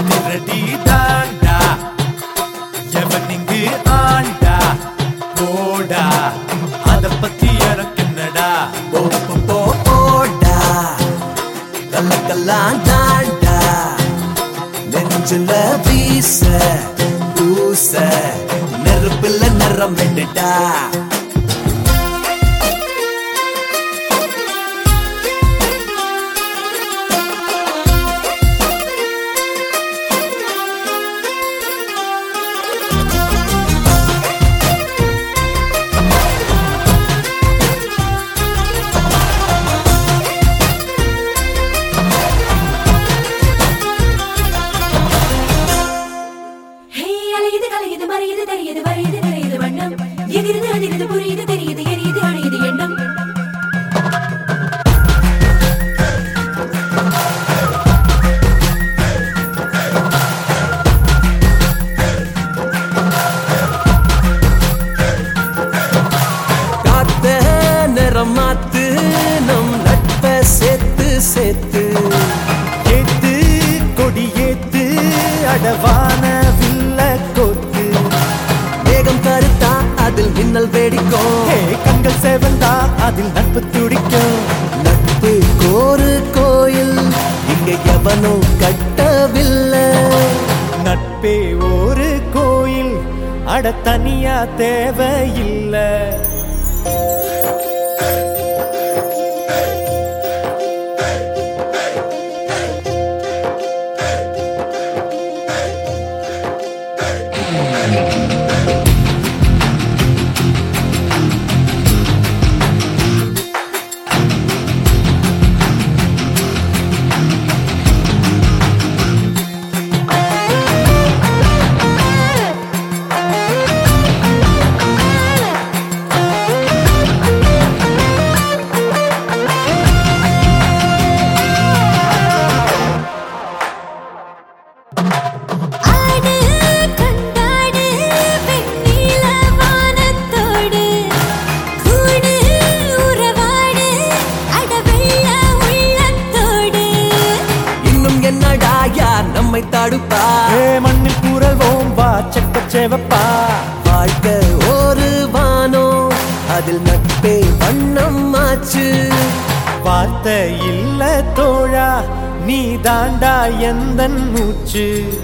அதிரடி தாண்டா எவன் இங்கு ஆண்டா? போடா. அத பத்தி எனக்கு என்னடா? போ போடா. கல்லக்கெல்லாம் தாண்டா நெஞ்சுல வீச பூச நெருப்புல நிறம் விட்டுட்டா. வண்ணம் எகிருது புரியுது தெரியுது எரியுது அணையுது எண்ணம். மாத்து நம் நட்ப சேர்த்து சேர்த்து ஏத்து கொடி ஏத்து அடவான மின்னல் வேடிக்கும். கண்கள் சேவந்தா அதில் நட்பு துடிக்கும். நட்பு கோரு கோயில் இங்க எவனும் கட்டவில்லை. நட்பே ஒரு கோயில் அட தனியா தேவையில்லை. செவப்பா. வாழ்க்கை ஒரு வானோ அதில் நட்பே வண்ணம் ஆச்சு. வார்த்தை இல்ல தோழா நீ தாண்டா எந்த மூச்சு.